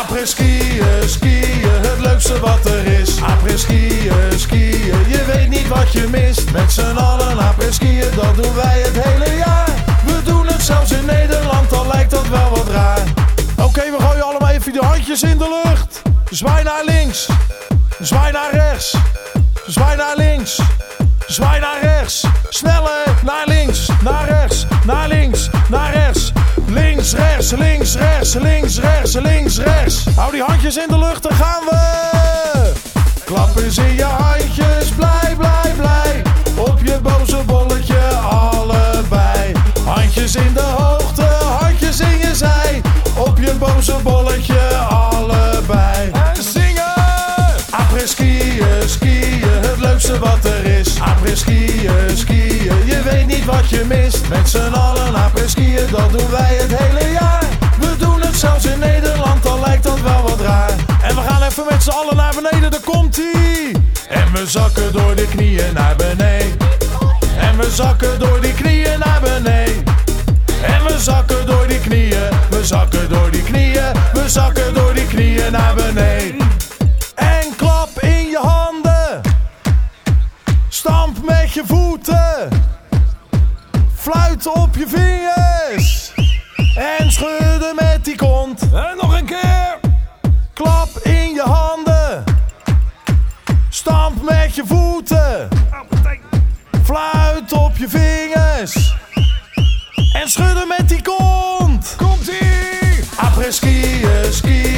Après-skiën, skiën, het leukste wat er is. Après-skiën, skiën, je weet niet wat je mist. Met z'n allen après-skiën, dat doen wij het hele jaar. We doen het zelfs in Nederland, al lijkt dat wel wat raar. Oké, we gooien allemaal even de handjes in de lucht. Zwaai naar links, zwaai naar rechts, zwaai naar links. Zwaai naar rechts. Sneller. Links, rechts, links, rechts, links, rechts, links, rechts. Hou die handjes in de lucht, dan gaan we. Klap eens in je handjes, blij, blij, blij. Op je boze bolletje, allebei. Handjes in de hoogte, handjes in je zij. Op je boze bolletje, allebei. En zingen! Après-skiën, skiën, het leukste wat er wat je mist. Met z'n allen après-skiën, dat doen wij het hele jaar. We doen het zelfs in Nederland, al lijkt dat wel wat raar. En we gaan even met z'n allen naar beneden, daar komt ie. En we zakken door de knieën naar beneden. En we zakken door die knieën naar beneden. En we zakken door die knieën, we zakken door die knieën, we zakken door die knieën naar beneden. En klap in je handen. Stamp met je voeten. Fluit op je vingers. En schudden met die kont. En nog een keer. Klap in je handen. Stamp met je voeten. Fluit op je vingers. En schudden met die kont. Komt-ie! Après-skiën, skiën, het